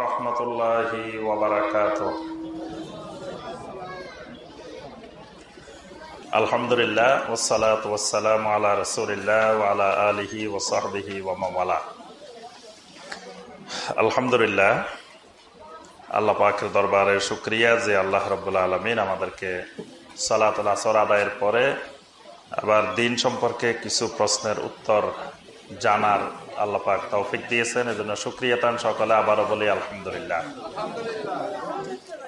রহমতুল্লাহি আলহামদুলিল্লাহ আলিহি দরবারে শুক্রিয়া যে আল্লাহ রব্বুল্লা আলমিন আমাদেরকে সালাত আসর আদায়ের পরে আবার দিন সম্পর্কে কিছু প্রশ্নের উত্তর জানার আল্লাহ পাক তৌফিক দিয়েছেন, এজন্য সুক্রিয়া তান সকলে আবারও বলি আলহামদুলিল্লাহ।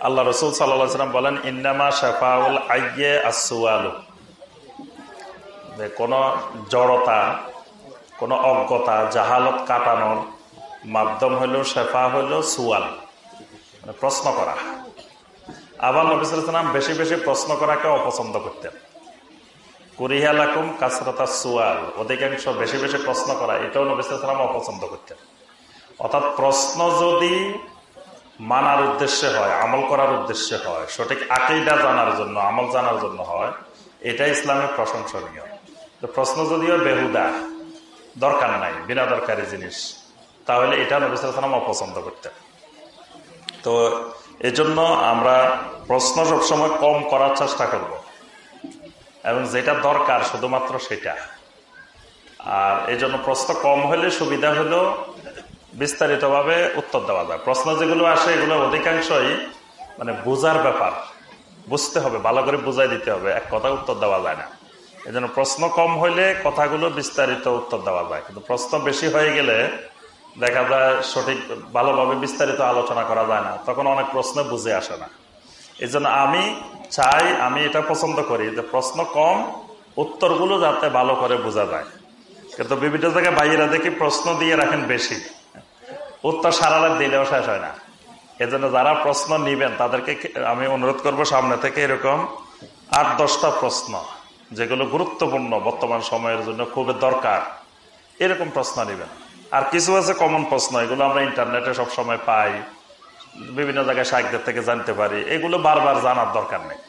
আল্লাহ রসুল সাল্লাম বলেন, ইন্নামা শেফাউল আইয়ে আসুয়ালু কোন জড়তা, কোন অজ্ঞতা, জাহালত কাটানোর মাধ্যম হইল শেফা হইল সুয়াল মানে প্রশ্ন করা। আবার নবিসাম বেশি বেশি প্রশ্ন করাকে অপছন্দ করতেন। কুরিহালাকুম কাসরতা সুয়াল। অধিকাংশ বেশি বেশি প্রশ্ন করা, এটাও নবিসাম অপছন্দ করতেন। অর্থাৎ প্রশ্ন যদি মানার উদ্দেশ্যে হয়, আমল করার উদ্দেশ্যে হয়, সঠিক আকেইদা জানার জন্য, আমল জানার জন্য হয়, এটা ইসলামের প্রশংসনীয়। প্রশ্ন যদিও বেহুদা, দরকার নাই, বিনা দরকারি জিনিস, তাহলে এটা নবিসাম অপছন্দ করতেন। তো এজন্য আমরা প্রশ্ন সবসময় কম করার চেষ্টা করব। এবং যেটা দরকার শুধুমাত্র সেটা। আর এই জন্য প্রশ্ন কম হলে সুবিধা হলো বিস্তারিতভাবে উত্তর দেওয়া যায়। প্রশ্ন যেগুলো আসে এগুলো অধিকাংশই মানে বোঝার ব্যাপার। বুঝতে হবে, ভালো করে বুঝাই দিতে হবে, এক কথা উত্তর দেওয়া যায় না। এই জন্য প্রশ্ন কম হইলে কথাগুলো বিস্তারিত উত্তর দেওয়া যায়। কিন্তু প্রশ্ন বেশি হয়ে গেলে দেখা যায় সঠিক, ভালোভাবে বিস্তারিত আলোচনা করা যায় না। তখন অনেক প্রশ্ন বুঝে আসে না। এই আমি চাই, আমি এটা পছন্দ করি, যে প্রশ্ন কম, উত্তরগুলো যাতে ভালো করে বোঝা যায়। কিন্তু বিভিন্ন জায়গায় বাইরা দেখি প্রশ্ন দিয়ে রাখেন বেশি। উত্তর সারা রাত দিলেও শেষ হয় না। এজন্য যারা প্রশ্ন নিবেন, তাদেরকে আমি অনুরোধ করব সামনে থেকে এরকম আট, দশটা প্রশ্ন, যেগুলো গুরুত্বপূর্ণ বর্তমান সময়ের জন্য খুবই দরকার। এরকম প্রশ্ন নিবেন। আর কিছু আছে কমন প্রশ্ন, এগুলো আমরা ইন্টারনেটে সব সময় পাই। বিভিন্ন জায়গায় শাহেকদের থেকে জানতে পারি, এগুলো বারবার জানার দরকার নেই।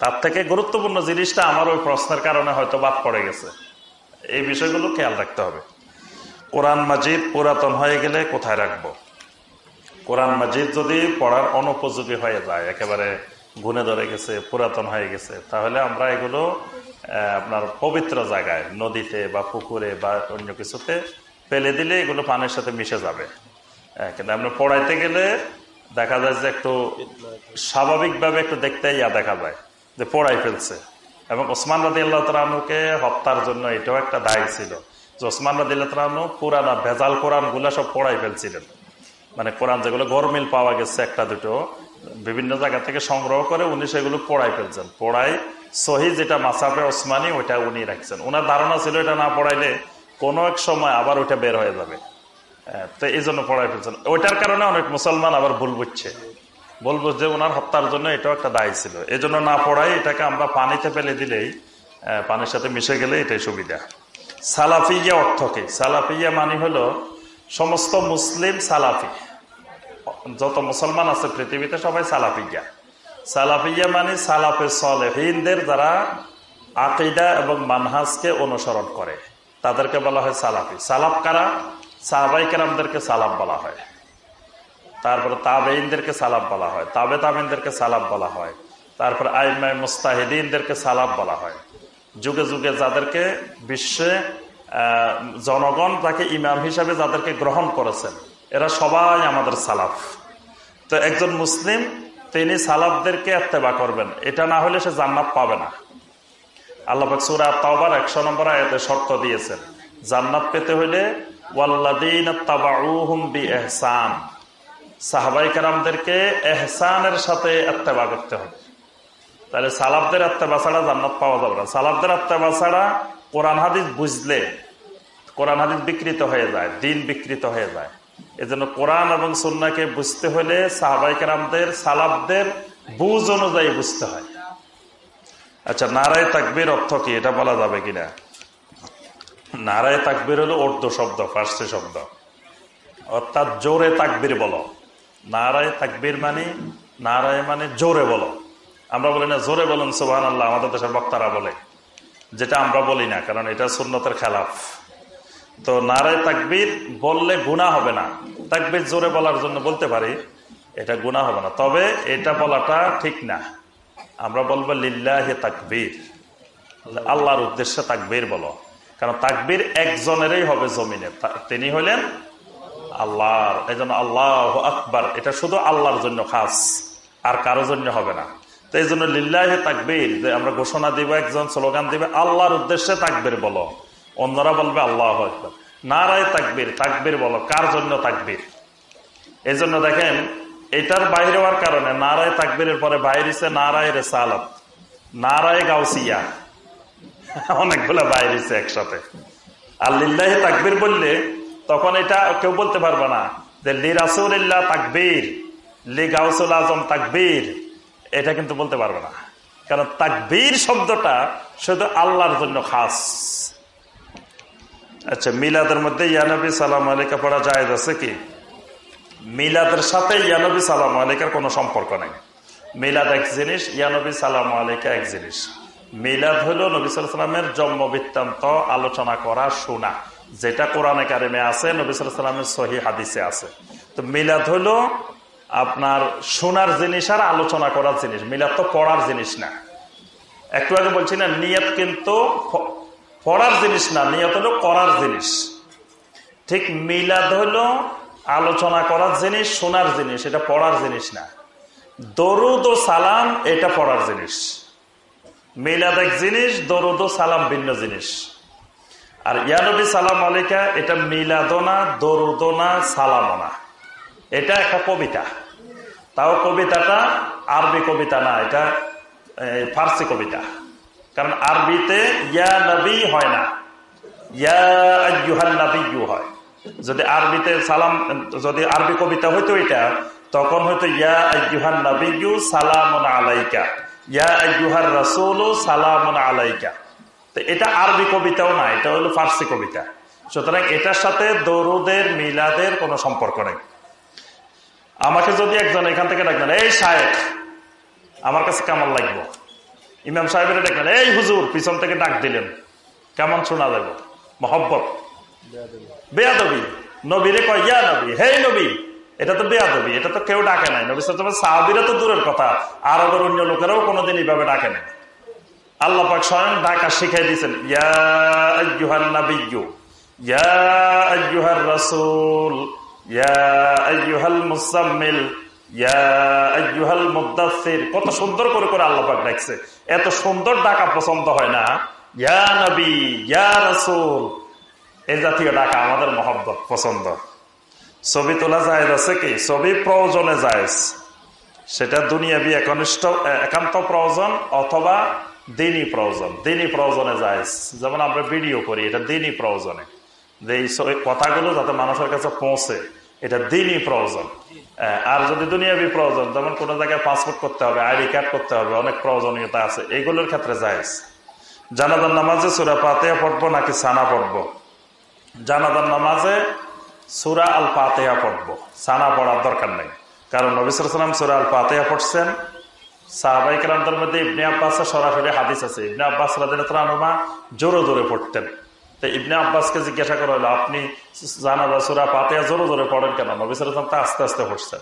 তার থেকে গুরুত্বপূর্ণ জিনিসটা আমার ওই প্রশ্নের কারণে হয়তো বাদ পড়ে গেছে। এই বিষয়গুলো খেয়াল রাখতে হবে। কোরআন মাজিদ পুরাতন হয়ে গেলে কোথায় রাখব? কোরআন মাজিদ যদি পড়ার অনুপযোগী হয়ে যায়, একেবারে গুনে ধরে গেছে, পুরাতন হয়ে গেছে, তাহলে আমরা এগুলো আপনার পবিত্র জায়গায়, নদীতে বা পুকুরে বা অন্য কিছুতে ফেলে দিলে এগুলো পানির সাথে মিশে যাবে। কিন্তু আমরা পড়াইতে গেলে দেখা যায় যে একটু স্বাভাবিকভাবে একটু দেখতে ইয়া দেখা যায়, যে পড়াই ফেলছে। এবং ওসমান রাজি আল্লাহ তালুকে হত্যার জন্য এটাও একটা দায় ছিল, যে ওসমান রাজি আল্লাহ তালু পুরানা ভেজাল কোরআনগুলা সব পড়াই ফেলছিলেন। মানে কোরআন যেগুলো গরমিল পাওয়া গেছে একটা দুটো, বিভিন্ন জায়গা থেকে সংগ্রহ করে উনি সেগুলো পড়াই ফেলছেন। পড়াই সহি যেটা মাসাফে ওসমানি, ওইটা উনি রাখছেন। ওনার ধারণা ছিল এটা না পড়াইলে কোনো এক সময় আবার ওইটা বের হয়ে যাবে। তো এই জন্য পড়াই ফেলছেন। ওইটার কারণে অনেক মুসলমান আবার ভুল বুঝছে। বলব যে ওনার হত্যার জন্য এটাও একটা দায়ী ছিল। এই জন্য না পড়াই এটাকে আমরা পানিতে ফেলে দিলেই পানির সাথে মিশে গেলে এটাই সুবিধা। সালাফিয়া অর্থ কি? সালাফিয়া মানে হলো সমস্ত মুসলিম সালাফি। যত মুসলমান আছে পৃথিবীতে সবাই সালাফিয়া। সালাফিয়া মানে সালাফে সলেহিনদের যারা আকিদা এবং মানহাজকে অনুসরণ করে। তাদেরকে বলা হয় সালাফি। সালাফ কারা? সাহাবাই সালাম বলা হয়। তারপরে তাবেইনদেরকে সালাম বলা হয়, তাবে তাবেইনদেরকে সালাম বলা হয়, তারপরে আইমাই মুস্তাহিদিনদেরকে সালাম বলা হয়। যুগে যুগে যাদেরকে বিশ্বে জনগণ তাকে ইমাম হিসাবে যাদেরকে গ্রহণ করেছেন, এরা সবাই আমাদের সালাফ। তো একজন মুসলিম, তিনি সালাফদেরকে এত্তেবা করবেন, এটা না হলে সে জান্নাত পাবে না। আল্লাহ সুরা তাওবার একশো নম্বর আয়তে শর্ত দিয়েছেন, জান্নাত পেতে হইলে সাহাবাই কারামদেরকে এহসানের সাথে আত্মেবা করতে হবে। তাহলে সালাবদের আত্মেবা ছাড়া জান্নাত পাওয়া যাবে না। সালাবদের আত্মেবা ছাড়া কোরআন হাদিস বুঝলে কোরআন হাদিস বিকৃত হয়ে যায়, দিন বিকৃত হয়ে যায়। এজন্য কোরআন এবং সন্নাকে বুঝতে হলে সাহাবাই কারামদের সালাবদের বুঝ অনুযায়ী বুঝতে হয়। আচ্ছা নারায় তাকবির অর্থ কি? এটা বলা যাবে কিনা? নারায় তাকবির হলো উর্দু শব্দ, ফার্সি শব্দ। অর্থাৎ জোরে তাকবির বলো। নারায় তাকবির মানে নারায় মানে জোরে বলো। আমরা বলি না জোরে বলেন সোহান আল্লাহ আমাদের দেশের বক্তারা বলে। যেটা আমরা বলি না, কারণ এটা সুন্নতের খেলাফ। তো নারায় তাকবির বললে গুণা হবে না। তাকবির জোরে বলার জন্য বলতে পারি, এটা গুণা হবে না। তবে এটা বলাটা ঠিক না। আমরা বলব লিল্লাহে তাকবীর। আল্লাহর উদ্দেশ্যে তাকবীর বলো। কারণ তাকবীর একজনেরই হবে জমিনে। তিনি হলেন আল্লাহর। এই জন্য আল্লাহ আকবার। এটা শুধু আল্লাহর জন্য খাস, আর কারও জন্য হবে না। তো এই জন্য লিল্লাহে তাকবীর, যে আমরা ঘোষণা দিব, একজন স্লোগান দিবে, আল্লাহর উদ্দেশ্যে তাকবীর বলো। অন্যরা বলবে আল্লাহ আকবার। নারায় তাকবীর তাকবীর বলো। কার জন্য তাকবীর? এই জন্য দেখেন, এটার বাইরে হওয়ার কারণে নারায় তাকবীরের পরে বাইরেছে নারায় রেসালত, নারায় গাউসিয়া। অনেকগুলো বাইরেছে একসাথে। আর লিল্লাহে তাকবীর বললে তখন এটা কেউ বলতে পারবে না যে, লি রাসুল্লাহ তাকবীর, লি গাউসুল আজম তাকবীর। এটা কিন্তু বলতে পারবে না। কারণ তাকবীর শব্দটা শুধু আল্লাহর জন্য খাস। আচ্ছা মিলাদের মধ্যে ইয়ানবী সালাম আলিকা পড়া জায়জ আছে কি? মিলাদের সাথে ইয়ানবী সালাম আলিকার কোনো সম্পর্ক নেই। মিলাদ এক জিনিস ইয়ানবী সালাম আলিকা এক জিনিস। মিলাদ হলো নবী সালামের জন্ম বৃত্তান্ত আলোচনা করা শোনা, যেটা কোরআনে কারিমে আছে, নবী সালামের সহি হাদিসে আছে। তো মিলাদ হলো আপনার শোনার জিনিস আর আলোচনা করার জিনিস, মিলাদ তো পড়ার জিনিস না। একটু আগে বলছি না, নিয়ত কিন্তু পড়ার জিনিস না, নিয়ত হলো করার জিনিস। ঠিক মিলাদ হলো আলোচনা করার জিনিস, শোনার জিনিস, এটা পড়ার জিনিস না। দরুদ ও সালাম, এটা পড়ার জিনিস। মিলাদ এক জিনিস দরুদ সালাম ভিন্ন জিনিস। আর ইয়ানবী সালাম আলিকা এটা মিলাদনা দরুদনা সালামনা এটা একটা কবিতা। তাও কবিতাটা আরবি কবিতা না, এটা ফার্সি কবিতা। কারণ আরবিতে ইয়া নবী হয় না। ইয়া হয়। যদি আরবিতে সালাম, যদি আরবি কবিতা হইতো এটা, তখন হয়তো ইয়া আইয়ুহান নবী সালাম আলাইকা। আলাইকা। তো এটা আরবি কবিতাও না, এটা হলো ফার্সি কবিতা। সুতরাং এটার সাথে দরুদের, মিলাদের কোনো সম্পর্ক নেই। আমাকে যদি একজন এখান থেকে ডাকবেন এই সাহেব আমার কাছে কেমন লাগবো? ইমাম সাহেবের দেখলেন এই হুজুর, পিছন থেকে ডাক দিলেন, কেমন শোনা যাবে? মহব্বত। বেয়াদবি। নবীরে কয়, ইয়া নবী হে নবী এটা তো বেয়াদবি, এটা তো কেউ ডাকে নাই। নবী সাহাবিরা তো দূরের কথা আর ওদের অন্য লোকেরাও কোনোদিন এইভাবে ডাকে নাই। আল্লাহ পাক স্বয়ং ডাকা শিখাই দিয়েছেন, ইয়া ইয়া আইয়ুহার রাসূল, ইয়া কত সুন্দর করে করে আল্লাপাক ডাকছে। এত সুন্দর ডাকা পছন্দ হয় না। ইয়া নবী, ইয়া রসুল। এই জাতীয় ডাকা আমাদের মহব্বত, পছন্দ। ছবি তোলা যায় আছে কি? ছবি প্রয়োজনে যায় সেটা দুনিয়াবি একনিষ্ঠ একান্ত প্রয়োজন অথবা দিনই প্রয়োজন। দিনই প্রয়োজনে যায় যেমন আমরা ভিডিও করি, এটা দিনই প্রয়োজনে। যে এই কথাগুলো যাতে মানুষের কাছে পৌঁছে, এটা দিনই প্রয়োজন। আর যদি দুনিয়াবি প্রয়োজন, যেমন কোনো জায়গায় পাসপোর্ট করতে হবে আইডি কার্ড করতে হবে, অনেক প্রয়োজনীয়তা আছে, এগুলোর ক্ষেত্রে যায় জানাদার নামাজে সুরা পাতেয়া পড়ব নাকি সানা পড়ব? জানাদার নামাজে সুরা আল পাতেয়া পড়ব। সানা পড়ার দরকার নেই। কারণ নবিসাম সুরা আল পাতেয়া পড়ছেন। সাহাবাই কালামদের মধ্যে ইবনে আব্বাসের সরাসরি হাদিস আছে। ইবনে আব্বাস রাজা জোরে জোরে পড়তেন। তো ইবনে আব্বাসকে জিজ্ঞাসা করা হলো, আপনি জানাজা সুরা পাতিয়া জোরে জোরে পড়েন কেন? নবিসাম তা আস্তে আস্তে পড়ছেন।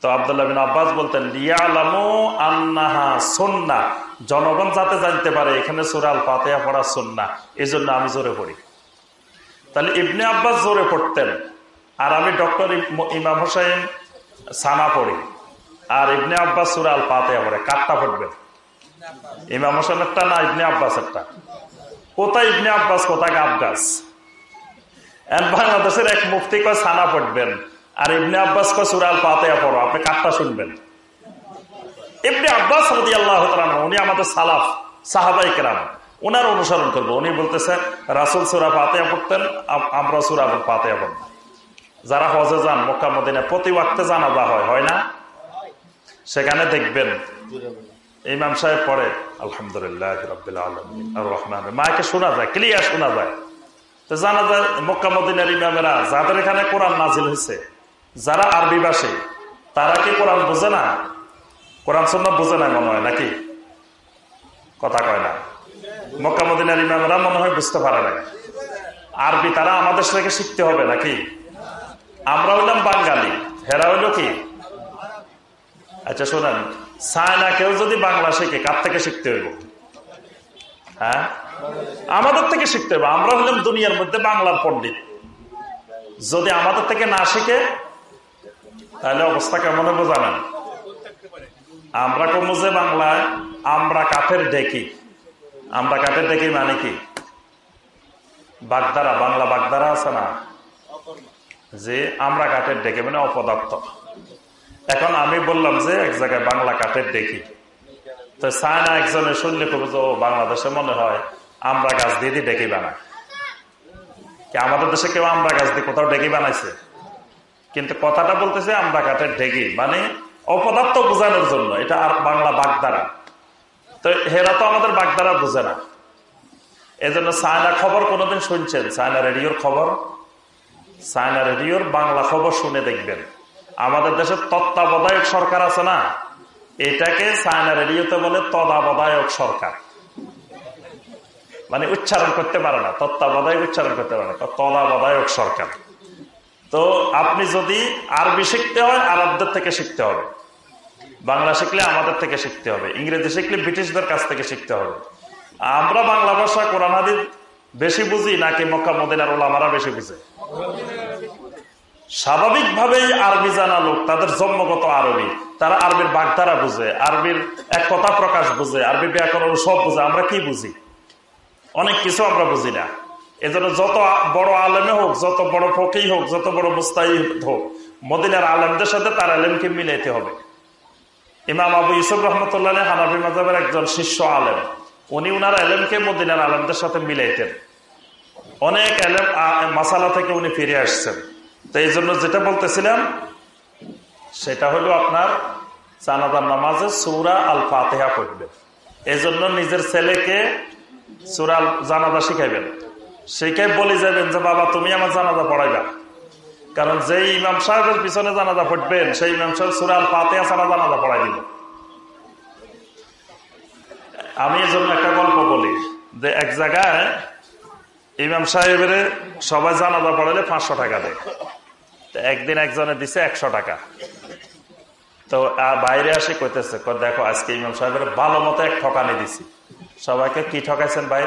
তো আবদুল্লাহ বিন আব্বাস বলতেন, লিয়ালামু আন্নাহা সন্না। জনগণ যাতে জানতে পারে, এখানে সুরাল পাতেয়া পড়া সন্না। এই জন্য আমি জোরে পড়ি। তাহলে ইবনে আব্বাস জোরে পড়তেন। আর আমি ডক্টর ইমাম হোসাইন সানা পড়ি। আর ইবনে আব্বাস সুরাল পাতেয়া পড়ে কাঠটা পড়বেন ইমাম হোসেনেরটা না, ইবনে আব্বাসেরটা? কোথায় ইবনে আব্বাস, কোথায় গাব গাছ বাংলাদেশের এক মুক্তি কয়, সানা পড়বেন। আর ইবনে আব্বাস কয় সুরাল পাতে পড়ো, আপনি কাঠটা শুনবেন। ইবনে আব্বাস রদি আল্লাহ উনি আমাদের সালাফ সাহাবাই কেরাম। ওনার অনুসরণ করব। উনি বলতেছে, রাসুল সুরা পাতিয়া পড়তেন আমরা সুরা পাতিয়া পড়ব। যারা হজে যান, মক্কা প্রতি ওয়াক্তে জানাজা হয় হয় না? সেখানে দেখবেন, ইমাম সাহেব পড়ে, আলহামদুলিল্লাহ রহমান মাকে শোনা যায় ক্লিয়ার শোনা যায়। তো জানা যায় মক্কা, মদিনার ইমামেরা, যাদের এখানে কোরআন নাজিল হয়েছে, যারা আরবি ভাষী তারা কি কোরআন বোঝে না? কোরআন সন্ন্য বোঝে না মনে হয়, নাকি? কথা কয় না। মক্কা, মদিনার ইমামেরা মনে হয় বুঝতে পারে না আরবি তারা আমাদের থেকে শিখতে হবে, নাকি? আমরা হইলাম বাঙালি হেরা হইল কি আচ্ছা শোনেন সায়না কেউ যদি বাংলা শিখে, কার থেকে শিখতে হইব? হ্যাঁ? আমাদের থেকে শিখতে হবে আমরা হলাম দুনিয়ার মধ্যে বাংলার পণ্ডিত। যদি আমাদের থেকে না শিখে, তাহলে অবস্থা কেমন হবে জানেন? আমরা কম যে বাংলায়, আমরা কাঠের ডেকি। আমরা কাঠের ডেকি মানে কি? বাগদারা, বাংলা বাগদারা আছে না? যে আমরা কাঠের ডেকে মানে অপদার্থ। এখন আমি বললাম যে এক জায়গায় বাংলা কাঠের ডেকি। তো সায়না একজনের শুনলে করব যে বাংলাদেশে মনে হয় আমরা গাছ দিয়ে দিয়ে ডেকে বানায় কি আমাদের দেশে কেউ আমরা গাছ দিয়ে কোথাও ডেকে বানাইছে? কিন্তু কথাটা বলতেছে আমরা কাঠের ঢেকি মানে অপদার্থ বোঝানোর জন্য। এটা আর বাংলা বাগদারা তো হেরা তো আমাদের বাগদারা বুঝে না। এজন্য সায়না খবর কোনোদিন শুনছেন? সায়না রেডিওর খবর? সায়না রেডিওর বাংলা খবর শুনে দেখবেন। আমাদের দেশের তত্ত্বাবধায়ক সরকার আছে না? এটাকে সায়না রেডিওতে বলে তদাবধায়ক সরকার। মানে উচ্চারণ করতে পারে না, তত্ত্বাবধায়ক উচ্চারণ করতে পারে না তদাবধায়ক সরকার। তো আপনি যদি আরবি শিখতে হয়, আরবদের থেকে শিখতে হবে। বাংলা শিখলে আমাদের থেকে শিখতে হবে। ইংরেজি শিখলে ব্রিটিশদের কাছ থেকে শিখতে হবে। আমরা বাংলা ভাষা, কোরআন বেশি বুঝি নাকি মক্কা মদিনার ওলামারা বেশি বুঝে? স্বাভাবিকভাবেই আরবি জানা লোক, তাদের জন্মগত আরবি। তারা আরবির বাগধারা বুঝে, আরবির এক কথা প্রকাশ বুঝে, আরবি ব্যাকরণ সব বুঝে। আমরা কি বুঝি? অনেক কিছু আমরা বুঝি না। এজন্য যত বড় আলেমে হোক, যত বড় ফকেই হোক, যত বড় মুস্তাই হোক, মদিনার আলেমদের সাথে তার আলেমকে মিলাইতে হবে। ইমাম আবু ইসুফ রহমতুল্লাহ হানাফি মাজাবের একজন শিষ্য আলেম। উনি উনার আলেমকে মদিনার আলেমদের সাথে মিলাইতেন। অনেক আলেম মাসালা থেকে উনি ফিরে আসছেন। তো এই জন্য যেটা বলতেছিলাম, সেটা হলো আপনার জানাদার নামাজে সৌরা আল ফাতেহা পড়বেন। এই জন্য নিজের ছেলেকে সুরাল জানাজা শিখাইবেন। শিখাই বলে যাবেন যে, বাবা, তুমি আমার জানাজা পড়াইবা। কারণ যে ইমাম সাহেবের পিছনে জানাজা পড়বেন, সেই ইমাম সাহেব সুরাল পাতে ছাড়া জানাজা পড়াই দিল আমি এই জন্য একটা গল্প বলি, যে এক জায়গায় ইমাম সাহেবের সবাই জানাজা পড়ালে পাঁচশো টাকা দেয়। একদিন একজনে দিছে একশো টাকা। তো বাইরে আসে কইতেছে দেখো আজকে ইমাম সাহেবের ভালো মতো এক ঠকানি দিছি। সবাইকে, কি ঠকাইছেন ভাই?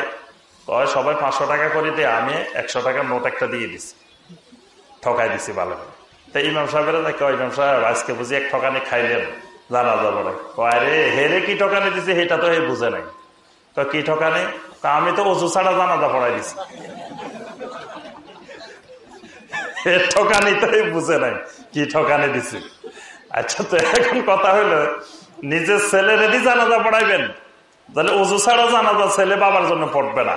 কয়, সবাই পাঁচশো টাকা করে দিয়ে আমি একশো টাকার নোট একটা দিয়ে দিছি। ঠকাই দিছি ভালো তো ইমাম সাহেবের কয় ইমাম সাহেব, আজকে বুঝি এক ঠকানি খাইলেন। জানা যাব না হেরে কি ঠকানে দিছে? সেটা তো হে বুঝে নাই। তো কি ঠকানে? তা আমি তো অজু ছাড়া জানাজা পড়াই দিছি। ঠকানি তো বুঝে নাই কি ঠকানি দিছি। আচ্ছা তো এখন কথা হইল, নিজের ছেলে রেডি জানাজা পড়াইবেন, তাহলে অজু ছাড়া জানাজা ছেলে বাবার জন্য পড়বে না।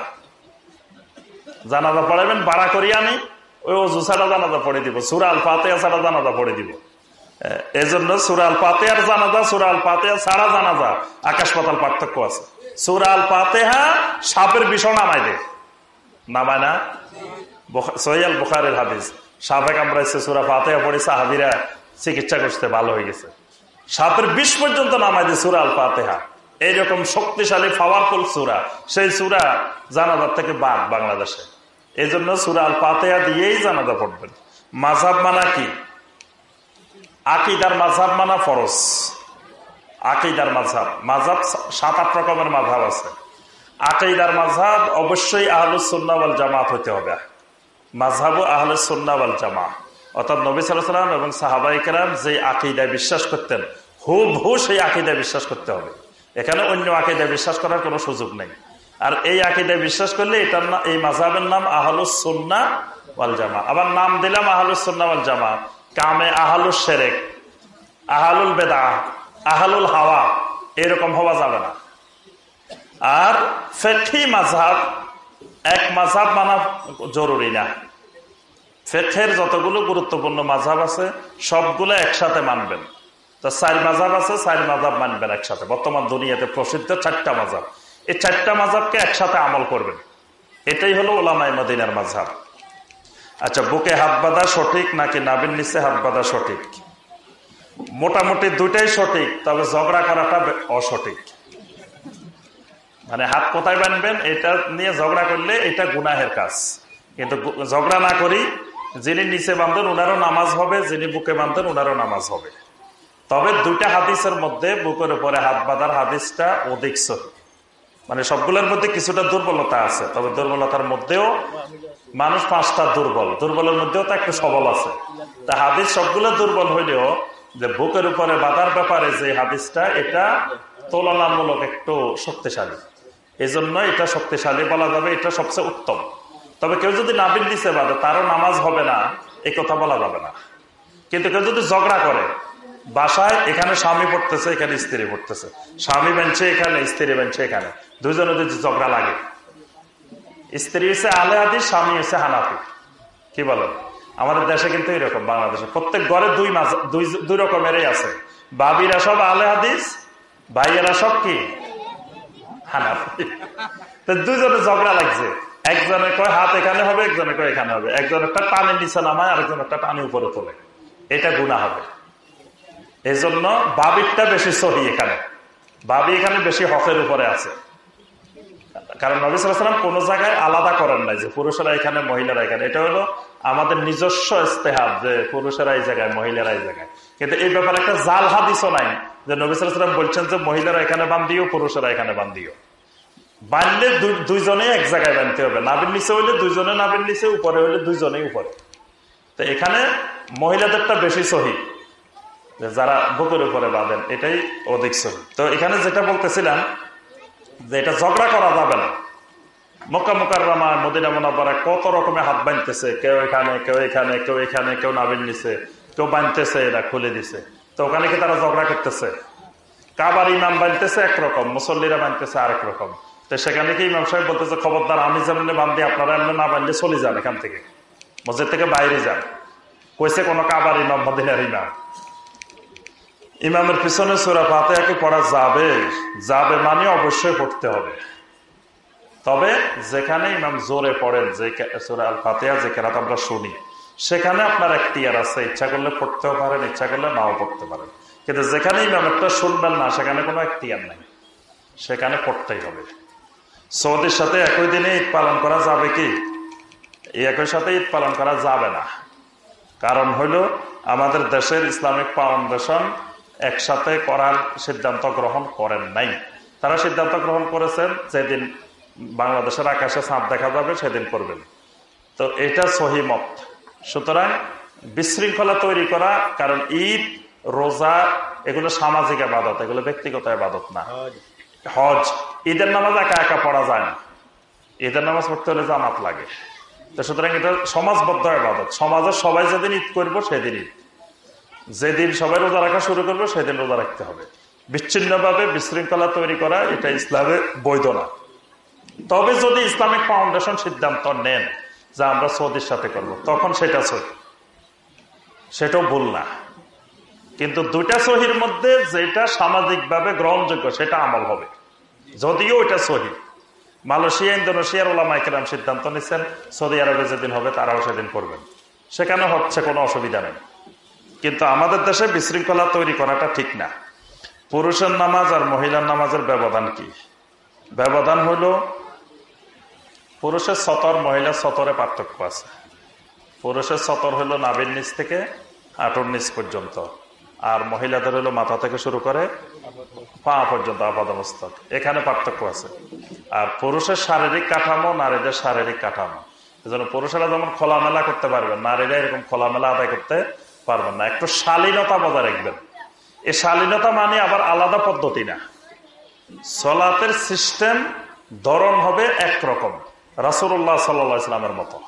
জানাজা পড়াইবেন ভাড়া করি আমি ওই অজু ছাড়া জানাজা পড়ে দিব সুরাল পাতেয়া ছাড়া জানাজা পড়ে দিব। এই জন্য সুরাল পাতেয়ার জানাজা সুরাল পাতেয়া ছাড়া জানাজা আকাশ পাতাল পার্থক্য আছে। সুরাল পাতেহা সাপের বিষয় নামাই দে। নামায় না? সৈয়াল বুখারের হাদিস। সাপে কামড়াইছে, সুরা পাতেহা পড়ে সাহাবিরা চিকিৎসা করতে ভালো হয়ে গেছে। সাপের বিষ পর্যন্ত নামাই দে সুরাল পাতেহা এইরকম শক্তিশালী পাওয়ারফুল সুরা। সেই সুরা জানাজার থেকে বাদ বাংলাদেশে। এই জন্য সুরা আল পাতেয়া দিয়েই জানাজা পড়বেন। মাঝাব মানা কি? আকিদার মাঝাব মানা ফরজ। আকিদার মাঝাব মাঝাব সাত আট রকমের মাঝাব আছে। আকিদার মাঝাব অবশ্যই আহলুসন্নাওয়াল জামাত হতে হবে। মাঝাব আহলুসন্নাওয়াল জামা অর্থাৎ নবী সালাম এবং সাহাবাই সাহাবাইকেরাম যে আকিদায় বিশ্বাস করতেন হু ভু সেই আকিদায় বিশ্বাস করতে হবে। এখানে অন্য আকিদায় বিশ্বাস করার কোনো সুযোগ নেই। আর এই আকিদায় বিশ্বাস করলে এটার এই মাঝাবের নাম আহলুসন্না ওয়াল জামা আবার নাম দিলাম আহলুসন্না ওয়াল জামা কামে আহালুস শেরেক, আহালুল বেদা আহালুল হাওয়া, এরকম হওয়া যাবে না। আর ফেকি মাঝাব এক মাঝাব মানা জরুরি না। ফেকের যতগুলো গুরুত্বপূর্ণ মাঝাব আছে, সবগুলো একসাথে মানবেন। তো চার মাঝাব আছে, চার মাঝাব মানবেন একসাথে। বর্তমান দুনিয়াতে প্রসিদ্ধ চারটা মাঝাব এই চারটা মাঝাবকে একসাথে আমল করবেন। এটাই হলো ওলামাই মদিনার মাঝাব আচ্ছা বুকে হাত বাঁধা সঠিক নাকি নাবিন নিচে হাত বাঁধা সঠিক? মোটামুটি দুইটাই সঠিক, তবে ঝগড়া করাটা অসঠিক। মানে হাত কোথায় বানবেন এটা নিয়ে ঝগড়া করলে এটা গুনাহের কাজ। কিন্তু ঝগড়া না করি, যিনি নিচে বাঁধেন উনারও নামাজ হবে, যিনি বুকে বাঁধেন উনারও নামাজ হবে। তবে দুইটা হাদিসের মধ্যে বুকের উপরে হাত বাঁধার হাদিসটা অধিক সহি। মানে সবগুলোর মধ্যে কিছুটা দুর্বলতা আছে, তবে দুর্বলতার মধ্যেও মানুষ পাঁচটা দুর্বল। দুর্বলের মধ্যেও তো একটু সবল আছে। তা হাদিস সবগুলো দুর্বল হইলেও যে বুকের উপরে বাঁধার ব্যাপারে যে হাদিসটা, এটা তুলনামূলক একটু শক্তিশালী। এই জন্য এটা শক্তিশালী বলা যাবে, এটা সবচেয়ে উত্তম। তবে কেউ যদি নাবিল দিছে বাদে, তারও নামাজ হবে না এই কথা বলা যাবে না। কিন্তু কেউ যদি ঝগড়া করে বাসায় এখানে স্বামী পড়তেছে, এখানে স্ত্রী পড়তেছে। স্বামী বেঞ্চে এখানে, স্ত্রী বেঞ্চে এখানে। দুজনে যদি ঝগড়া লাগে। স্ত্রী হচ্ছে আলে হাদিস স্বামী হচ্ছে হানাফি। কি বলেন? আমাদের দেশে কিন্তু এরকম, বাংলাদেশে। প্রত্যেক ঘরে দুই মাস দুই দুই রকমেরই আছে। বাবিরা সব আলে হাদিস ভাইয়েরা সব কি? হানাফি। দুইজনে ঝগড়া লাগছে। একজনে কয় হাত এখানে হবে, একজনে কয় এখানে হবে। একজন একটা টানে নিচে নামায়, আরেকজন একটা টানে উপরে তোলে। এটা গুণা হবে। এই জন্য বাবিরটা বেশি সহি এখানে। বাবি এখানে বেশি হকের উপরে আছে। কারণ নবিসাম কোন জায়গায় আলাদা করেন নাই যে পুরুষেরা এখানে, মহিলারা এখানে। এটা হলো আমাদের নিজস্ব ইস্তেহাদ যে পুরুষেরা এই জায়গায়, মহিলারা এই জায়গায়। কিন্তু এই ব্যাপারে একটা জাল হাদিসও নাই যে নবিসাম বলছেন যে মহিলারা এখানে বান্ধিও পুরুষেরা এখানে বান্ধিও বাঁধলে দুইজনে এক জায়গায় বাঁধতে হবে। নাবির নিচে হইলে দুইজনে, নাবির নিচে, উপরে হইলে দুইজনেই উপরে। তো এখানে মহিলাদেরটা বেশি সহি। যারা বুকের উপরে বাঁধেন, এটাই অধিক সহি তো এখানে যেটা বলতেছিলাম, যে এটা ঝগড়া করা যাবে না। মক্কা মুকার রামা মদিনা মোনাবারা কত রকমের হাত বাঁধতেছে, কেউ এখানে কেউ এখানে কেউ এখানে, কেউ নাবির নিছে, কেউ বাঁধতেছে, এরা খুলে দিছে। তো ওখানে কি তারা ঝগড়া করতেছে? কাবার ইমাম বাঁধতেছে একরকম, মুসল্লিরা বাঁধতেছে আরেক রকম। তো সেখানে কি ইমাম সাহেব বলতেছে, খবরদার, আমি যেমন বান্ধি আপনারা এমনি না বাঁধলে চলে যান এখান থেকে। মসজিদ থেকে বাইরে যান। কইছে কোনো কাবার ইমাম, মদিনার ইমাম। ইমামের পিছনে সুরা ফাতেহাকে পড়া যাবে। যাবে মানে অবশ্যই পড়তে হবে। তবে যেখানে ইমাম জোরে পড়েন, যে সুরা আল ফাতেহা যে কেরাত আমরা শুনি, সেখানে আপনার এখতিয়ার আছে, ইচ্ছা করলে পড়তেও পারেন, ইচ্ছা করলে নাও পড়তে পারেন। কিন্তু যেখানে ইমাম একটা শুনবেন না, সেখানে কোনো এখতিয়ার নাই। সেখানে পড়তেই হবে। সৌদির সাথে একই দিনে ঈদ পালন করা যাবে কি? একই সাথে ঈদ পালন করা যাবে না। কারণ হইল, আমাদের দেশের ইসলামিক ফাউন্ডেশন একসাথে করার সিদ্ধান্ত গ্রহণ করেন নাই। তারা সিদ্ধান্ত গ্রহণ করেছেন যেদিন বাংলাদেশের আকাশে চাঁদ দেখা যাবে সেদিন করবেন। তো এটা সহিমত সুতরাং বিশৃঙ্খলা তৈরি করা কারণ ঈদ রোজা এগুলো সামাজিক আবাদত এগুলো ব্যক্তিগত আবাদত না। হজ ঈদের নামাজ একা একা পড়া যায় না। ঈদের নামাজ পড়তে হলে জামাত লাগে। তো সুতরাং এটা সমাজবদ্ধ আবাদত। সমাজের সবাই যেদিন ঈদ করব সেদিন ঈদ। যেদিন সবাই রোজা রাখা শুরু করব, সেদিন রোজা রাখতে হবে। বিচ্ছিন্নভাবে বিশৃঙ্খলা তৈরি করা, এটা ইসলামে বৈধ না। তবে যদি ইসলামিক ফাউন্ডেশন সিদ্ধান্ত নেন যা আমরা সৌদির সাথে করব, তখন সেটা সহি। সেটাও ভুল না। কিন্তু দুইটা সহির মধ্যে যেটা সামাজিকভাবে গ্রহণযোগ্য, সেটা আমল হবে। যদিও এটা সহি। মালয়েশিয়া, ইন্দোনেশিয়ার ওলামাইকেরাম সিদ্ধান্ত নিচ্ছেন, সৌদি আরবে যেদিন হবে, তারাও সেদিন করবেন। সেখানে হচ্ছে কোনো অসুবিধা নেই। কিন্তু আমাদের দেশে বিশৃঙ্খলা তৈরি করাটা ঠিক না। পুরুষের নামাজ আর মহিলার নামাজের ব্যবধান কি? ব্যবধান হইল পুরুষের সতর, মহিলার সতরে পার্থক্য আছে। পুরুষের সতর হইল নাবির নিচ থেকে আটর নিচ পর্যন্ত, আর মহিলাদের হলো মাথা থেকে শুরু করে পা পর্যন্ত আপাদ আপাদমস্তক। এখানে পার্থক্য আছে। আর পুরুষের শারীরিক কাঠামো, নারীদের শারীরিক কাঠামো। এজন্য পুরুষেরা যেমন খোলামেলা করতে পারবেন নারীরা এরকম খোলামেলা আদায় করতে পারবেন না। একটু শালীনতা বজায় রাখবেন। এই শালীনতা মানে আবার আলাদা পদ্ধতি না। সলাতের সিস্টেম ধরন হবে একরকম। রাসুল্লাহ সাল্লা ইসলামের মতো।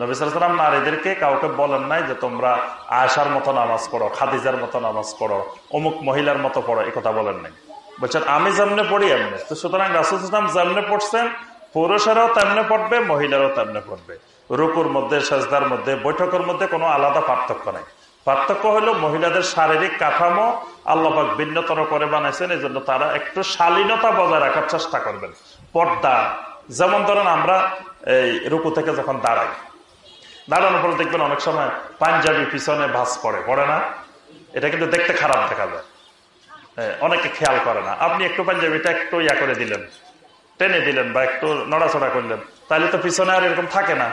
নবিসাম নারীদেরকে কাউকে বলেন নাই যে তোমরা আয়সার মতো নামাজ পড়ো, খাদিজার মতো নামাজ পড়ো, অমুক মহিলার মতো পড়ো এ কথা বলেন নাই। বলছেন, আমি যেমনে পড়ি, এমনি। তো সুতরাং রাসুল ইসলাম যেমনে পড়ছেন, পুরুষেরাও তেমনে পড়বে, মহিলারাও তেমনে পড়বে। রুকুর মধ্যে, সাজদার মধ্যে, বৈঠকের মধ্যে কোনো আলাদা পার্থক্য নাই। পার্থক্য হলো মহিলাদের শারীরিক কাঠামো আল্লাপাক ভিন্নতর করে বানাইছেন এই জন্য তারা একটু শালীনতা বজায় রাখার চেষ্টা করবেন। পর্দা, যেমন ধরেন আমরা এই রুকু থেকে যখন দাঁড়াই, দাঁড়ানোর পরে দেখবেন অনেক সময় পাঞ্জাবি পিছনে ভাস পড়ে পড়ে না? এটা কিন্তু দেখতে খারাপ দেখা যায়। অনেকে খেয়াল করে না। আপনি একটু পাঞ্জাবিটা একটু ইয়া করে দিলেন, টেনে দিলেন বা একটু নড়াচড়া করলেন, তাহলে তো পিছনে আর এরকম থাকে না।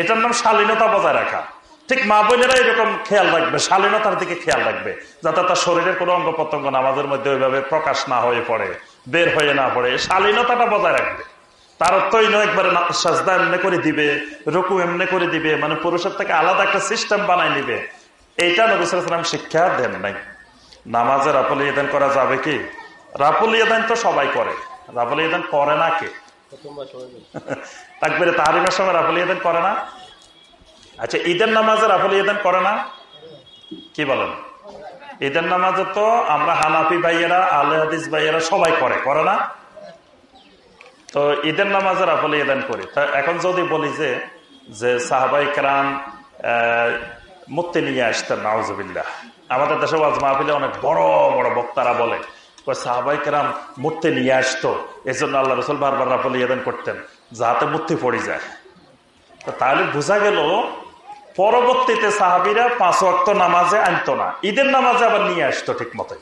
এটার নাম শালীনতা বজায় রাখা। ঠিক মা বোনেরা এরকম খেয়াল রাখবে, শালীনতার দিকে খেয়াল রাখবে, যাতে তার শরীরের কোনো অঙ্গ প্রত্যঙ্গ নামাজের মধ্যে ওইভাবে প্রকাশ না হয়ে পড়ে, বের হয়ে না পড়ে। শালীনতাটা বজায় রাখবে। তার অর্থই নয় একবারে সাজদা এমনি করে দিবে, রুকু এমনি করে দিবে মানে পুরুষের থেকে আলাদা একটা সিস্টেম বানাই নিবে। এইটা নবিসাম শিক্ষা দেন নাই। নামাজে রাফল ইয়েদান করা যাবে কি? রাফল ইয়েদান তো সবাই করে। রাফল ইয়েদান করে না কে? তাকবিরে তাহারিমের সময় করে না? আচ্ছা ঈদের নামাজে রাফল ইয়েদান করে না? কি বলেন? ঈদের নামাজে তো আমরা হানাফি ভাইয়েরা আলে হাদিস ভাইয়েরা সবাই করে করে না? তো ঈদের করি। তা এখন যদি বলি যে যে সাহাবাই কেরাম মুক্তি নিয়ে আসতেন নওয়াজবিল্লাহ আমাদের দেশে ওয়াজ মাহফিলে অনেক বড় বড় বক্তারা বলে মূর্তি নিয়ে আসতো। এই জন্য আল্লাহ রসুল বারবার করতেন, যাতে মূর্তি পড়ে যায়। তাহলে বোঝা গেল, পরবর্তীতে সাহাবিরা পাঁচ অক্ত নামাজে আনতো না। ঈদের নামাজে আবার নিয়ে আসতো ঠিক মতো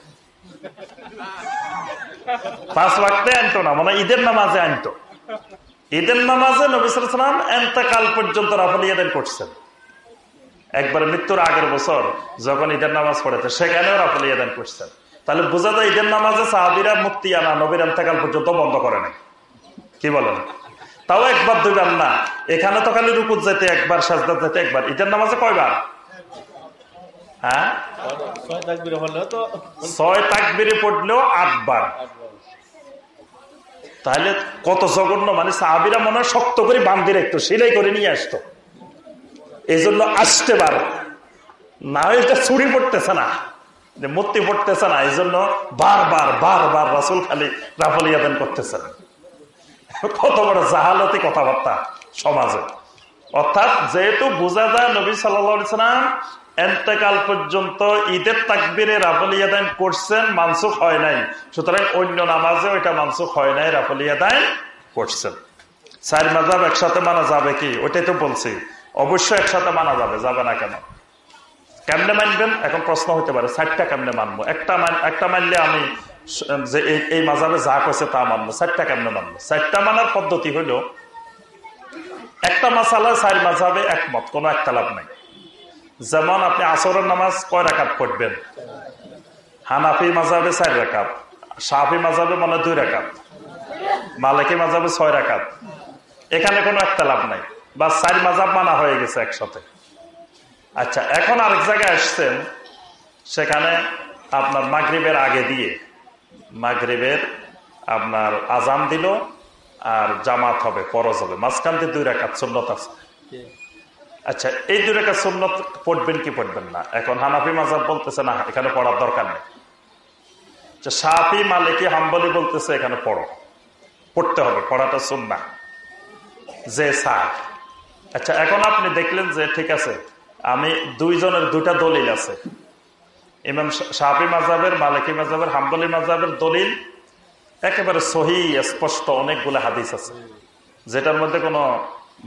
পাঁচ ওয়াক্তে আনতো না মানে ঈদের নামাজে আনতো। ঈদের নামাজে নবিসাম এন্তকাল পর্যন্ত রাফল ইয়াদেন করছেন। একবার মৃত্যুর আগের বছর যখন ঈদের নামাজ পড়েছে, সেখানেও রাফল ইয়াদেন করছেন। তাহলে বোঝা যায় ঈদের নামাজে সাহাবিরা মুক্তি আনা নবীর এন্তকাল পর্যন্ত বন্ধ করে নাই। কি বলেন? তাও একবার দুইবার না। এখানে তো খালি রুকুত যেতে একবার সাজদাত যেতে একবার। ঈদের নামাজে কয়বার? হ্যাঁ? ছয় তাকবিরে পড়লেও আটবার। তাহলে কত জঘন্য মানে সাহাবিরা মনে হয় শক্ত করে সেলাই করে নিয়ে আসতো। এই জন্য আসতে পার। না এটা ছুরি পড়তেছে না। যে মূর্তি পড়তেছে না, এই জন্য বারবার বারবার রাসুল খালি রাফল ইয়াদান করতেছেন। কত বড় জাহালতি কথাবার্তা সমাজে। অর্থাৎ যেহেতু বোঝা যায় নবী সাল্লাম এন্তেকাল পর্যন্ত ঈদের তাকবিরে রাফল ইয়াদান করছেন, মানসুখ হয় নাই। সুতরাং অন্য নামাজে ওইটা মানসুখ হয় নাই রাফল ইয়াদান করছেন। চার মাজাব একসাথে মানা যাবে কি? ওইটাই তো বলছি। অবশ্যই একসাথে মানা যাবে যাবে না কেন? কেমনে মানবেন? এখন প্রশ্ন হতে পারে চারটা কেমনে মানবো? একটা একটা মানলে আমি যে এই মাজাবে যা কয়েছে তা মানবো। চারটা কেমনে মানবো? চারটা মানার পদ্ধতি হইল, একটা মাসালা চার মাজাবে একমত, কোনো একটা লাভ নাই। যেমন আপনি আসরের নামাজ কয় রাকাত পড়বেন? হানাফি মাজাবে চার রাকাত সাহাফি মাজাবে মনে দুই রাকাত, মালিকি মাজাবে ছয় রাকাত। এখানে কোনো একটা লাভ নাই। বা চার মাজাব মানা হয়ে গেছে একসাথে। আচ্ছা এখন আরেক জায়গায় আসছেন। সেখানে আপনার মাগরীবের আগে দিয়ে। মাগরীবের আপনার আজান দিল আর জামাত হবে পরজ হবে। মাঝখান দিয়ে দুই রেখা সুন্নত আছে। আচ্ছা এই দুই রেখা সুন্নত পড়বেন কি পড়বেন না? এখন হানাফি মাজাব বলতেছে না এখানে পড়ার দরকার নেই। সাফি মালিকি হাম্বলি বলতেছে এখানে পড়ো। পড়তে হবে পড়াটা শুননা যে সার আচ্ছা এখন আপনি দেখলেন যে ঠিক আছে আমি দুইজনের দুটা দলিল আছে। ইমাম শাহি মাজাবের মালিকি মাজাবের হাম্বলি মাজাবের দলিল একেবারে সহি, স্পষ্ট, অনেকগুলো হাদিস আছে। যেটার মধ্যে কোনো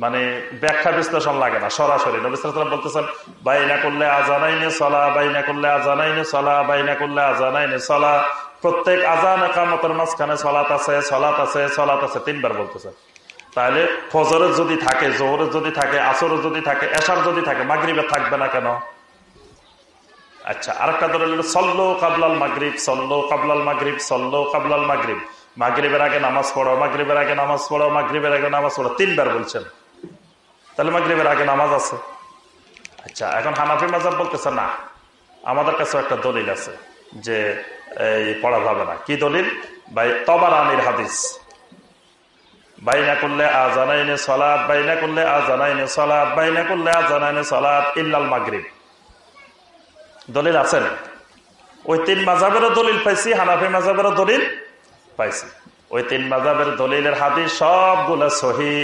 মানে ব্যাখ্যা বিশ্লেষণ লাগে না, সরাসরি। নবিসাম বলতেছেন, বাইনা করলে আজানাইনে চলা বাইনা করলে আজানাইনে চলা বাইনা করলে আজানাইনে চলা প্রত্যেক আজান একামতের মাঝখানে চলাত আছে চলাত আছে চলাত আছে, তিনবার বলতেছেন। তাহলে ফজরের যদি থাকে, জোহরের যদি থাকে, আসরের যদি থাকে এসার যদি থাকে, মাগরীবে থাকবে না কেন? আচ্ছা আরেকটা ধরে নিল সল্লো কাবলাল মাগরীব, সল্লো কাবলাল মাগরীব, সল্লো কাবলাল মাগরীব। মাগরীবের আগে নামাজ পড়ো মাগরীবের আগে নামাজ পড়ো মাগরীবের আগে নামাজ পড়ো তিনবার বলছেন। তাহলে মাগরীবের আগে নামাজ আছে। আচ্ছা এখন হানাফি মাজাব বলতেছে, না, আমাদের কাছে একটা দলিল আছে যে, এই, পড়া যাবে না। কি দলিল? ভাই, তবার আনির হাদিস। বাইনা করলে আজানাইনে সলাদ বাইনা করলে আজানাইনে সলাদ বাইনা করলে আজানাইনে সলাদ ইল্লাল মাগরিব। দলিল আছেন ওই তিন মাজাবেরও দলিল পাইছি, হানাফি মাজাবেরও দলিল পাইছি। ওই তিন মাজাবের দলিলের হাদিস সবগুলো সহি,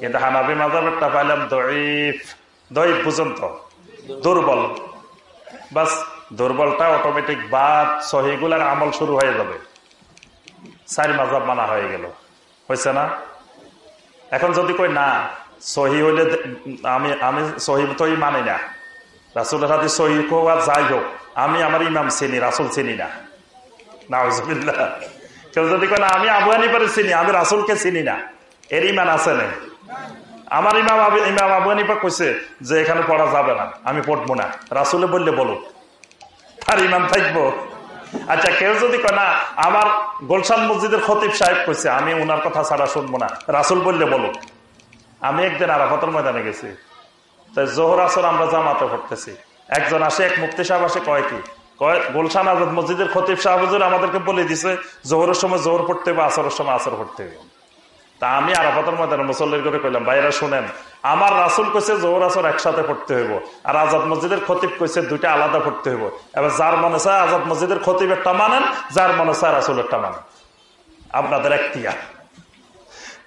কিন্তু হানাফি মাজাবেরটা পাইলাম দইফ দইফ পর্যন্ত। দুর্বল। বাস, দুর্বলটা অটোমেটিক বাদ, সহিগুলার আমল শুরু হয়ে যাবে। চার মাজাব মানা হয়ে গেল। হয়েছে না? এখন যদি কই না, সহি হইলে আমি আমি সহি তো মানি না। রাসুলের হাতে সহি হোক যাই হোক, আমি আমার ইমাম চিনি, রাসুল চিনি না। নাউজবিল্লা কেউ যদি কয়, না, আমি আবু হানিপারে চিনি, আমি রাসুলকে চিনি না। এর ইমান আছে না? আমার ইমাম ইমাম আবু হানিফা কইছে যে, এখানে পড়া যাবে না, আমি পড়ব না। রাসুলে বললে বলুক তার ইমাম থাকব। আচ্ছা কেউ যদি কয়, না, আমার গোলশান মসজিদের খতিব সাহেব কইছে, আমি ওনার কথা ছাড়া শুনব না। রাসুল বললে বলো আমি একদিন আরাফাতের ময়দানে গেছি। তাই জোহর আসর আমরা জামাতে পড়তেছি। একজন আসে, এক মুক্তি সাহেব আসে, কয় কি? কয়, গোলশান আজাদ মসজিদের খতিব সাহেব আমাদেরকে বলে দিছে, জোহরের সময় জোহর পড়তে হবে, আসরের সময় আসর পড়তে হবে। তা আমি আরাফাতের ময়দানে মুসল্লির করে কইলাম ভাইরা শুনেন, আমার রাসুল কইছে জোহর আসর একসাথে পড়তে হইব, আর আজাদ মসজিদের খতিব কইছে দুইটা আলাদা পড়তে হইব। এবার যার মনে চায় আজাদ মসজিদের খতিব একটা মানেন, যার মনে চায় একটা মানেন। আপনাদের একটিয়া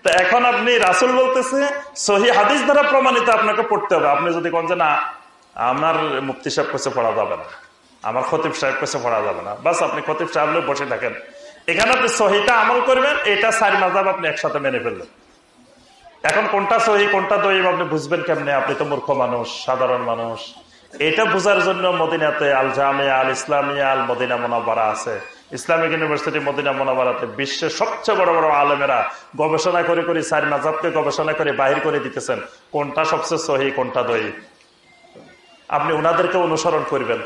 তো এখন আপনি রাসুল বলতেছে, সহি হাদিস দ্বারা প্রমাণিত আপনাকে পড়তে হবে। আপনি যদি কোন যে, না, আমার মুক্তি সাহেব কাছে পড়া যাবে না, আমার খতিব সাহেব কাছে পড়া যাবে না। বাস আপনি খতিব সাহেব বসে থাকেন। এখানে আপনি সহিটা আমল করবেন, এটা সারি মাজাব আপনি একসাথে মেনে ফেললেন। এখন কোনটা সহি, কোনটা দইব আপনি বুঝবেন কেমনে? আপনি তো মূর্খ মানুষ, সাধারণ মানুষ। এটা বোঝার জন্য মদিনাতে Al Jamia Al Islamia Al Madina Munawwara আছে। ইসলামিক ইউনিভার্সিটি মদিনা মোনাবারাতে বিশ্বের সবচেয়ে বড় বড় আলেমেরা গবেষণা করে করে সারি মাজাবকে গবেষণা করে বাহির করে দিতেছেন। কোনটা সবচেয়ে সহি, কোনটা দই আপনি ওনাদেরকে অনুসরণ করবেন।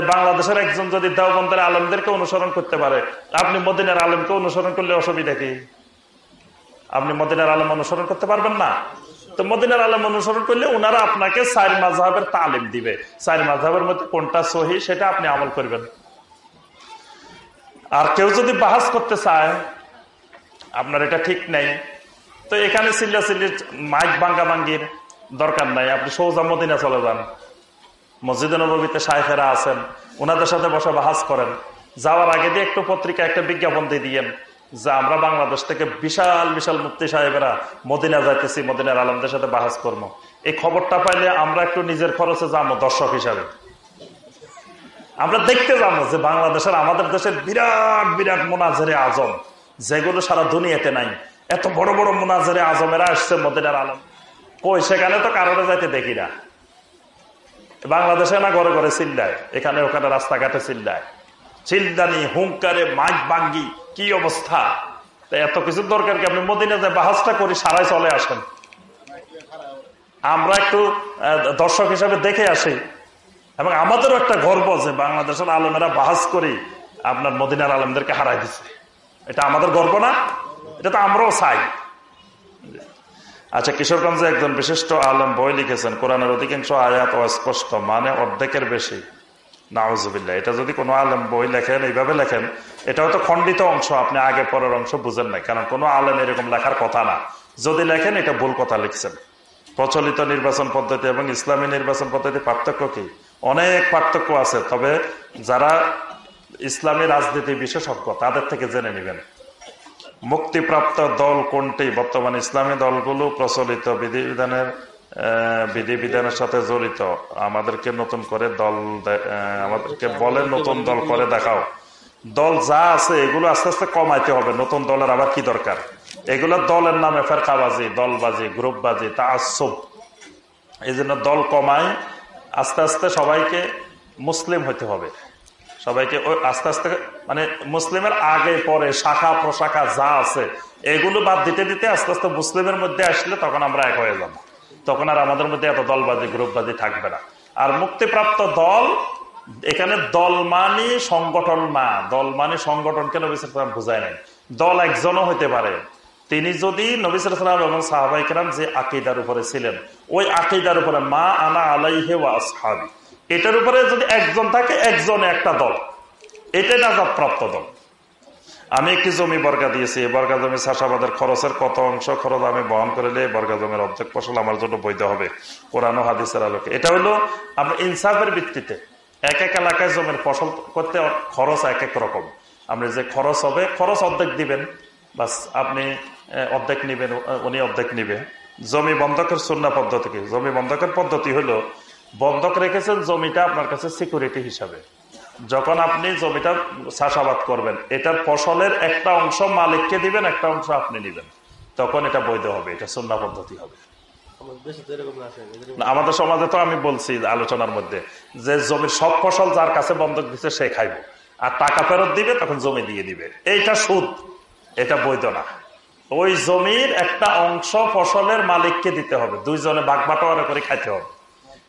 বাংলাদেশের একজন যদি দেওবন্দের আলমদেরকে অনুসরণ করতে পারে, আপনি মদিনার আলমকে অনুসরণ করলে অসুবিধা কি? আপনি মদিনার আলম অনুসরণ করতে পারবেন না। তো মদিনার আলম অনুসরণ করলে ওনারা আপনাকে সাইর মাঝহের তালিম দিবে। সাইর মাঝহের মধ্যে কোনটা সহি সেটা আপনি আমল করবেন। আর কেউ যদি বাহাস করতে চায়, আপনার এটা ঠিক নেই। তো এখানে চিল্লা চিল্লি মাইক বাঙ্গা বাঙ্গির দরকার নাই। আপনি সৌজা মদিনা চলে যান। মসজিদে নবীতে সাহেবেরা আছেন, ওনাদের সাথে বসে বাহাজ করেন। যাওয়ার আগে দিয়ে একটু পত্রিকা, একটা বিজ্ঞাপন দিয়ে দিয়েন যে আমরা বাংলাদেশ থেকে বিশাল বিশাল মুক্তি সাহেবেরা মদিনা যাইতেছি, মদিনার আলমদের সাথে বাহাজ কর্ম এই খবরটা পাইলে আমরা একটু নিজের খরচে যাব, দর্শক হিসাবে। আমরা দেখতে যাব যে বাংলাদেশের আমাদের দেশের বিরাট বিরাট মোনাজেরে আজম, যেগুলো সারা দুনিয়াতে নাই। এত বড় বড় মোনাজেরে আজমেরা আসছে মদিনার আলম। কই, সেখানে তো কারণে যাইতে দেখি না। বাংলাদেশে না ঘরে ঘরে চিল্লায়? এখানে ওখানে রাস্তাঘাটে চিল্লায়। চিল্লানি, হুঙ্কারে, মাইক বাঙ্গি কি অবস্থা? এত কিছু দরকার কি আপনি মদিনা যে বাহাজটা করি, সারাই চলে আসেন? আমরা একটু দর্শক হিসাবে দেখে আসি। এবং আমাদেরও একটা গর্ব যে বাংলাদেশের আলমেরা বাহাজ করি, আপনার মদিনার আলমদেরকে হারাই দিচ্ছে এটা আমাদের গর্ব না? এটা তো আমরাও চাই। আচ্ছা কিশোরগঞ্জে একজন বিশিষ্ট আলম বই লিখেছেন, কোরআনের অধিকাংশ আয়াত অস্পষ্ট মানে অর্ধেকের বেশি। নাউজুবিল্লা এটা যদি কোনো আলেম বই লেখেন, এইভাবে লেখেন, এটাও তো খণ্ডিত অংশ, আপনি আগে পরের অংশ বুঝেন না কারণ কোনো আলেম এরকম লেখার কথা না। যদি লেখেন, এটা ভুল কথা লিখছেন। প্রচলিত নির্বাচন পদ্ধতি এবং ইসলামী নির্বাচন পদ্ধতি পার্থক্য কি? অনেক পার্থক্য আছে, তবে যারা ইসলামী রাজনীতি বিশেষজ্ঞ, তাদের থেকে জেনে নেবেন। মুক্তিপ্রাপ্ত দল কোনটি? বর্তমান ইসলামী দলগুলো প্রচলিত বিধিবিধানের বিধিবিধানের সাথে জড়িত। আমাদেরকে নতুন করে দল আমাদেরকে বলে নতুন দল করে দেখাও। দল যা আছে, এগুলো আস্তে আস্তে কমাইতে হবে। নতুন দলের আবার কি দরকার? এগুলো দলের নামে ফেরকাবাজি, দলবাজি, গ্রুপবাজি তা আসব এই জন্য দল কমায়, আস্তে আস্তে সবাইকে মুসলিম হতে হবে। সবাইকে আস্তে আস্তে মানে মুসলিমের আগে, পরে, শাখা, প্রশাখা যা আছে, এগুলো বাদ দিতে দিতে আস্তে আস্তে মুসলিমের মধ্যে আসলে তখন আমরা এক হয়ে যাব। তখন আর আমাদের মধ্যে এত দলবাজি, গ্রুপবাজি থাকবে না। আর মুক্তিপ্রাপ্ত দল, এখানে দল মানি সংগঠন না দল মানি সংগঠন কেন বিচার বোঝায় নাই। দল একজনও হইতে পারে। তিনি যদি নবিসাম যে আকিদার উপরে ছিলেন, ওই আকিদার উপরে মা আনা আলাইহে ওয়া এটার উপরে যদি একজন থাকে, একজনে একটা দল। এটাই নাজাদ প্রাপ্ত দল। আমি একটি জমি বর্গা দিয়েছি। এই বর্গা জমি চাষাবাদের খরচের কত অংশ খরচ আমি বহন করলে এই বর্গা জমির অর্ধেক ফসল আমার জন্য বৈধ হবে। কোরআন হাদিসের আলোকে। এটা হলো আপনার ইনসাফের ভিত্তিতে এক এক এলাকায় জমির ফসল করতে খরচ এক এক রকম। আপনি যে খরচ হবে, খরচ অর্ধেক দিবেন। বাস আপনি অর্ধেক নিবেন উনি অর্ধেক নিবে। জমি বন্ধকের সুন্না পদ্ধতিকে জমি বন্ধকের পদ্ধতি হলো বন্ধক রেখেছেন জমিটা আপনার কাছে সিকিউরিটি হিসাবে। যখন আপনি জমিটা চাষাবাদ করবেন এটার ফসলের একটা অংশ মালিককে দিবেন একটা অংশ আপনি নিবেন। তখন এটা বৈধ হবে এটা সুন্না পদ্ধতি হবে। আমাদের সমাজে তো আমি বলছি আলোচনার মধ্যে যে জমির সব ফসল যার কাছে বন্ধক দিচ্ছে সে খাইব। আর টাকা ফেরত দিবে তখন জমি দিয়ে দিবে। এইটা সুদ এটা বৈধ না। ওই জমির একটা অংশ ফসলের মালিককে দিতে হবে দুইজনে ভাগ বাটোয়ারা করে খাইতে হবে।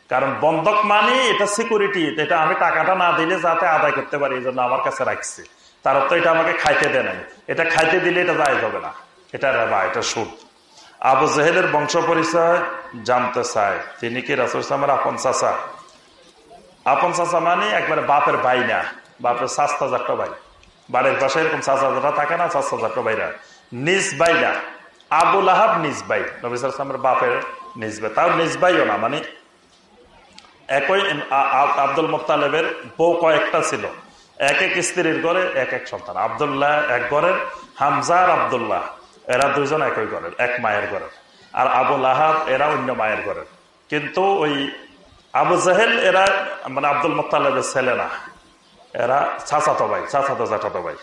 কারণ বন্ধক মানে এটা সিকিউরিটি এটা আমি টাকাটা না দিলে যাতে আদায় করতে পারি এই জন্য আমার কাছে রাখছি। তার তো এটা আমাকে খাইতে দেয় নাই। এটা খাইতে দিলে এটা দায় হবে না। এটা রেবা, এটা সুদ। আবু জেহেলের বংশ পরিচয় জানতে চায়। তিনি কি রাসুল ইসলামের আপন চাষা আপন চাষা মানে একবারে বাপের ভাই না। বাপের সাস্তা জাট্ট ভাই। বাড়ির পাশে এরকম চাষা থাকে না সাস্তা জাট্ট ভাইরা। নিজ ভাই না। আবুল আহাব নিজ ভাই। নবী সালামের বাপের নিজ ভাই। তাও নিজ ভাইও না মানে একই আব্দুল মোত্তালেবের বউ কয়েকটা ছিল। এক এক স্ত্রীর ঘরে এক এক সন্তান। আবদুল্লাহ এক ঘরের হামজার আবদুল্লাহ। এরা দুজন একই ঘরের, এক মায়ের ঘরের। আর আবুল আহাব এরা অন্য মায়ের ঘরের। কিন্তু ওই আবু জাহেল, এরা মানে আব্দুল মোত্তালেবের ছেলে না। এরা চাচাতো ভাই, চাচাতো জাঠাতো ভাই।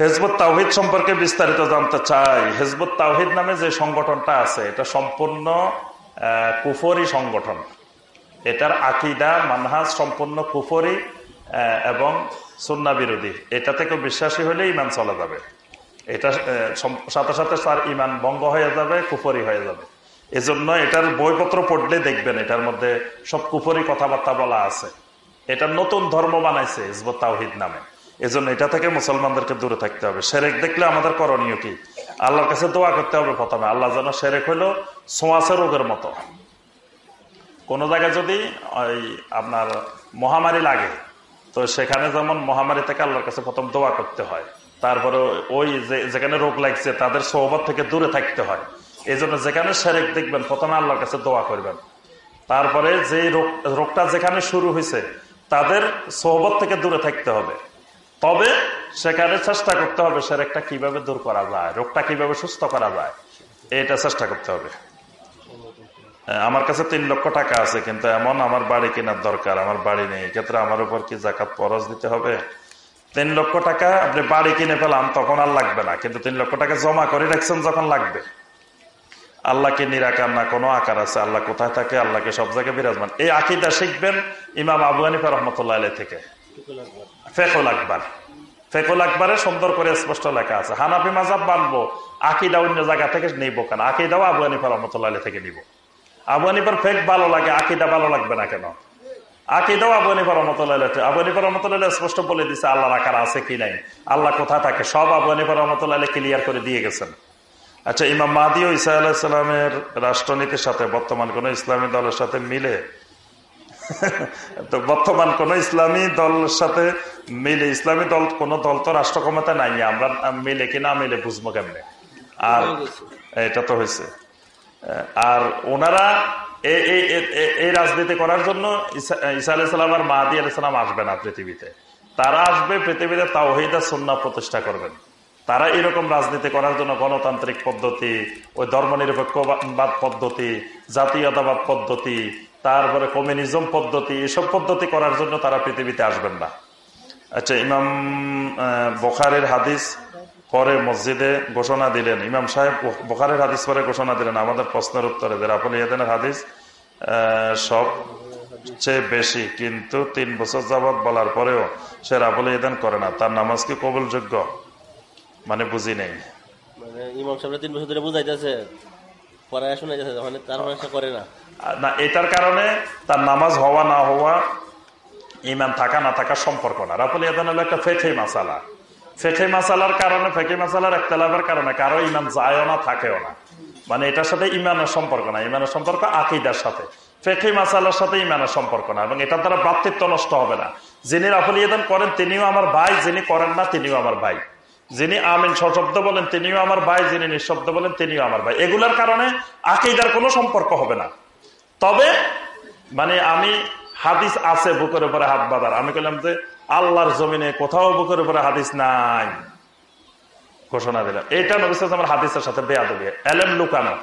হেজবুত তাওহিদ সম্পর্কে বিস্তারিত জানতে চাই। হেজবুত তাওহিদ নামে যে সংগঠনটা আছে, এটা সম্পূর্ণ কুফরি সংগঠন। এটার আকিদা, মানহাজ সম্পূর্ণ কুফরি এবং সুন্না বিরোধী। এটা থেকে বিশ্বাসী হলে ইমান চলা যাবে। এটা সাথে সাথে তার ইমান ভঙ্গ হয়ে যাবে, কুফরি হয়ে যাবে। এজন্য এটার বইপত্র পড়লে দেখবেন এটার মধ্যে সব কুফরি কথাবার্তা বলা আছে। এটা নতুন ধর্ম বানাইছে হিজবত তাওহিদ নামে। এজন্য এটা থেকে মুসলমানদেরকে দূরে থাকতে হবে। সেরেক দেখলে আমাদের করণীয় কি? আল্লাহর কাছে দোয়া করতে হবে প্রথমে। আল্লাহ যেন সেরেক হইল সোঁয়াশে রোগের মতো। কোন জায়গায় যদি ওই আপনার মহামারী লাগে, তো সেখানে যেমন মহামারী থেকে আল্লাহর কাছে প্রথম দোয়া করতে হয়, তারপরে ওই যেখানে রোগ লাগছে, তাদের সহবত থেকে দূরে থাকতে হয়। এই জন্য যেখানে সেরেক দেখবেন, প্রথমে আল্লাহর কাছে দোয়া করবেন। তারপরে যে রোগটা যেখানে শুরু হয়েছে, তাদের সহবত থেকে দূরে থাকতে হবে। তবে সেখানে চেষ্টা করতে হবে সেরেকটা কীভাবে দূর করা যায়, রোগটা কীভাবে সুস্থ করা যায়, এটা চেষ্টা করতে হবে। আমার কাছে তিন লক্ষ টাকা আছে, কিন্তু এমন আমার বাড়ি কেনার দরকার, আমার বাড়ি নেই। ক্ষেত্রে আমার উপর কি জাকাত পরশ দিতে হবে? তিন লক্ষ টাকা আপনি বাড়ি কিনে পেলাম তখন আর লাগবে না। কিন্তু তিন লক্ষ টাকা জমা করে রাখছেন যখন লাগবে। আল্লাহকে নিরাকার না, কোনো আকার আছে। আল্লাহ কোথায় থাকে? আল্লাহকে সব জায়গায় বিরাজমান। এই আকিদা শিখবেন ইমাম আবু হানিফা রহমতুল্লাহ থেকে। ফেকুল আকবর। ফেকুল আকবরে। সুন্দর করে স্পষ্ট লেখা আছে মাজাব বানবো আকিদা অন্য জায়গা থেকে কেন? আকিদাও রহমতুল্লাহ থেকে নিব। ফেক ভালো লাগে, আকিদা ভালো লাগবে না কেন? আকিদাও রহমতুল্লাহ রহমতুল্লাহ স্পষ্ট বলে দিচ্ছে আল্লাহর আকার আছে কি নাই? আল্লাহ কোথায় থাকে? সব আবু হানিফা রহমতুল্লাহ ক্লিয়ার করে দিয়ে গেছেন। আচ্ছা ইমাম মাদি ও ইসা আলাহিসাল্লামের রাষ্ট্রনীতির সাথে বর্তমান কোন ইসলামী দলের সাথে মিলে তো বর্তমান কোন ইসলামী দলের সাথে মিলে, ইসলামী দল, কোন দল তো রাষ্ট্র ক্ষমতা নাই আমরা মিলে কি না মিলে বুঝব কেমনে? আর এটা তো হয়েছে। আর ওনারা এই রাজনীতি করার জন্য ঈসা আলাইসাল্লাম আর মাহাদি আলাইসাল্লাম আসবে না পৃথিবীতে। তারা আসবে পৃথিবীতে তাওহিদা সন্না প্রতিষ্ঠা করবেন। তারা এরকম রাজনীতি করার জন্য গণতান্ত্রিক পদ্ধতি, ওই ধর্মনিরপেক্ষবাদ পদ্ধতি, জাতীয়তাবাদ পদ্ধতি তারপরে কমিউনিজম পদ্ধতি, এসব পদ্ধতি করার জন্য তারা পৃথিবীতে আসবেন না। আচ্ছা ইমাম বোখারের হাদিস পরে মসজিদে ঘোষণা দিলেন। ইমাম সাহেব, বোখারের হাদিস পরে ঘোষণা দিলেন। আমাদের প্রশ্নের উত্তরে যে রাফুল ইয়াদের হাদিস সবচেয়ে বেশি, কিন্তু তিন বছর যাবৎ বলার পরেও সে রাফুল ইয়াদান করে না। তার নামাজ কি কবুলযোগ্য? মানে বুঝি নেই। মানে ইমাম সাহেব তিন বছর ধরে বুঝাইতেছে। পড়ায় শোনাইতেছে মানে তার করে না। না এটার কারণে তার নামাজ হওয়া না হওয়া ইমান থাকা না থাকার সম্পর্ক না। রাফুল ইয়াদান হলো একটা ফেকে মাসালা। ফেকে মাসালার কারণে ফেকে মাসালার একতলাফের কারণে কারও ইমান যায়ও না থাকেও না। মানে এটার সাথে ইমানের সম্পর্ক না ইমানের সম্পর্ক আকিদার সাথে। ফেকে মাসালার সাথে ইমানের সম্পর্ক না এবং এটার দ্বারা ভ্রাতৃত্ব নষ্ট হবে না। যিনি রাফুল ইয়াদান করেন তিনিও আমার ভাই যিনি করেন না তিনিও আমার ভাই। যিনি আমিন সশব্দ বলেন, তিনিও আমার ভাই, যিনি নিঃশব্দ বলেন, তিনিও আমার ভাই। এগুলার কারণে আকিদার কোনো সম্পর্ক হবে না। তবে মানে আমি হাদিস আছে বুকের উপরে হাত বাঁধার। আমি বললাম যে, আল্লাহর জমিনে কোথাও বুকের উপরে হাদিস নাই। ঘোষণা দিলাম। এটা নবিস আমার হাদিসের সাথে বেয়া দেবে এলেম লুকানো।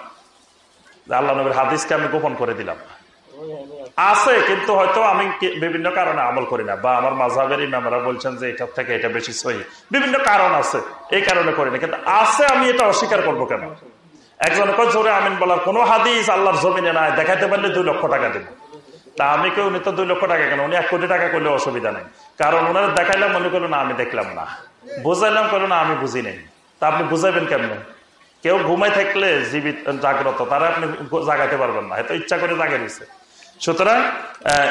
আল্লাহ নবীর হাদিসকে আমি গোপন করে দিলাম। আছে, কিন্তু হয়তো আমি বিভিন্ন কারণে আমল করি না। বা আমার মাঝাবের ইমামরা বলছেন যে এটার থেকে এটা বেশি সহি। বিভিন্ন কারণ আছে, এই কারণে করি না। কিন্তু আছে, আমি এটা অস্বীকার করব কেন? একজন জোরে আমিন বলার কোনো হাদিস আল্লাহর জমিনে নাই দেখাতে পারলে দুই লক্ষ টাকা দেব। তা আমি কেউ উনি তো দুই লক্ষ টাকা কেন? উনি এক কোটি টাকা করলে অসুবিধা নেই। কারণ ওনারা দেখাইলাম মনে করল না, আমি দেখলাম না। বুঝাইলাম করল না, আমি বুঝি নেই। তা আপনি বুঝাইবেন কেমনে? কেউ ঘুমাই থাকলে জীবিত, জাগ্রত, তারা আপনি জাগাতে পারবেন না। হয়তো ইচ্ছা করে জাগে দিচ্ছে সুতরাং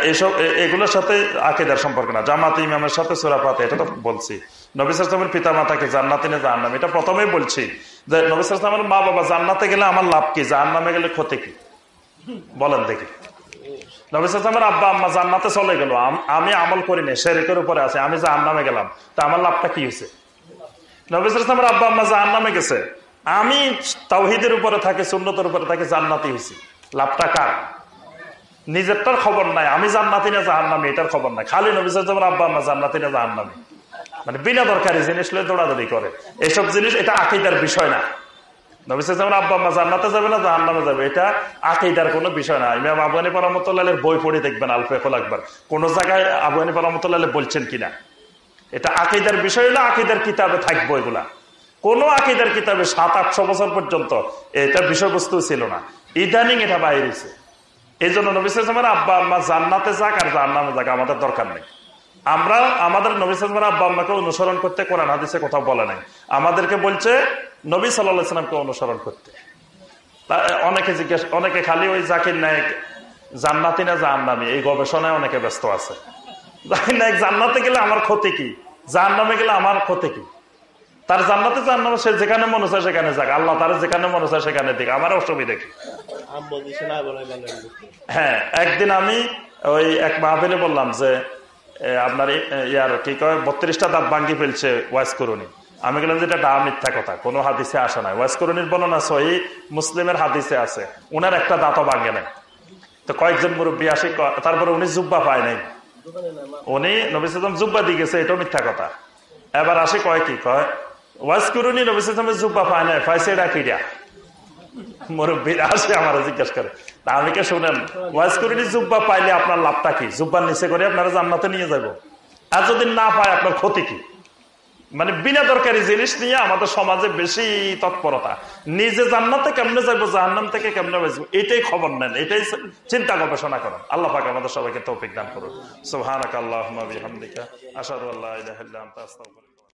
এসব এগুলোর সাথে আকিদার সম্পর্ক না। জামাত, ইমামের সাথে সুরাপাতে এটা তো বলছি। নবিসামের পিতা মাতাকে জান্নাতি না জাহান্নাম, এটা প্রথমেই বলছি। যে নবিসামের মা বাবা জান্নাতে গেলে আমার লাভ কি? জাহান্নামে গেলে ক্ষতি কি? বলেন দেখি। নবিসামের আব্বা আম্মা জান্নাতে চলে গেল। আমি আমল উপরে আছে, আমি গেলাম। তা আমার লাভটা কি হয়েছে? নবিসামের আব্বা আম্মা জাহান্নামে গেছে। আমি তাওহিদের উপরে থাকি, সুন্নতের উপরে থাকি জান্নাতি হয়েছি। লাভটা কার? নিজেরটার খবর নাই, আমি জান্নাতি না জাহান্নামি, এটার খবর নাই। খালি নবিসাম আব্বা আম্মা জান্নাতি না জাহান্নামি। মানে বিনা দরকারি জিনিস দৌড়াদৌড়ি করে। এসব জিনিস, এটা আকিদার বিষয় না। নবিসাম আব্বা আম্মা জান্নাতে যাবে না, জাহান্নামে যাবে। এটা আকিদার কোনো বিষয় না। ইমাম আবগানি বই পড়ে দেখবেন কোন জায়গায় বলছেন কিনা? এটা আকিদার বিষয় হলো আকিদার কিতাবে থাকব এগুলা। কোন আকিদার কিতাবে সাত, আটশো বছর পর্যন্ত এটা বিষয়বস্তু ছিল না। ইদানিং এটা বাইরেছে এই জন্য নবিসের আব্বা আম্মা জান্নাতে যাক আর জান্নামে যাক, আমাদের দরকার নেই। আমরা, আমাদের নবিসের আব্বা আম্মাকে অনুসরণ করতে কোরআন, হাদিসে কোথাও বলে নাই। আমাদেরকে বলছে, নবী সাল্লাহ সাল্লামকে অনুসরণ করতে। অনেকে জিজ্ঞেস, অনেকে খালি ওই জাকির নায়ক, জান্নাতি না জাহান্নামি? এই গবেষণায় অনেকে ব্যস্ত আছে। জাকির নায়ক, জান্নাতে গেলে আমার ক্ষতি কি? জাহান্নামে গেলে আমার ক্ষতি কি? তার জান্নাতে জান্নামে সে যেখানে মনে চায় সেখানে যাক। আল্লাহ তার যেখানে মনে চায় সেখানে দিক। আমার অসুবিধা কি? হ্যাঁ একদিন আমি ওই এক মাহফিলে বললাম যে আপনার ইয়ার কি কয় বত্রিশটা দাঁত ভাঙ্গি ফেলছে ওয়াইস করুনি আমি বললাম যে এটা ডা মিথ্যা কথা কোনো হাদিসে আসে নাই। ওয়াইস করুনির বর্ণনা সহি মুসলিমের হাদিসে আছে। উনার একটা দাঁতও ভাঙ্গে নাই। তো কয়েকজন মুরব্বী আসে তারপরে উনি জুব্বা পায় নাই। উনি নবিসাম জুব্বা দিয়ে গেছে এটাও মিথ্যা কথা। এবার আসে কয় কি কয় ওয়াইস করুনি জুব্বা পায় মুরব্বীরা আসে আমার করে। শুনেন? ওয়াইস করিনি জুব্বা পাইলে আপনার লাভটা কি? জুব্বার নিচে করে আপনারা জান্নাতে নিয়ে আর যদি না পায়, আপনার ক্ষতি কি? মানে বিনা দরকারি জিনিস নিয়ে আমাদের সমাজে বেশি তৎপরতা। নিজে জান্নাতে কেমনে যাব জাহান্নাম থেকে কেমনে বাঁচবো, এটাই খবর নেন, এটাই চিন্তা গবেষণা করেন। আল্লাহ আমাদের সবাইকে তৌফিক দান করুন। আশহাদু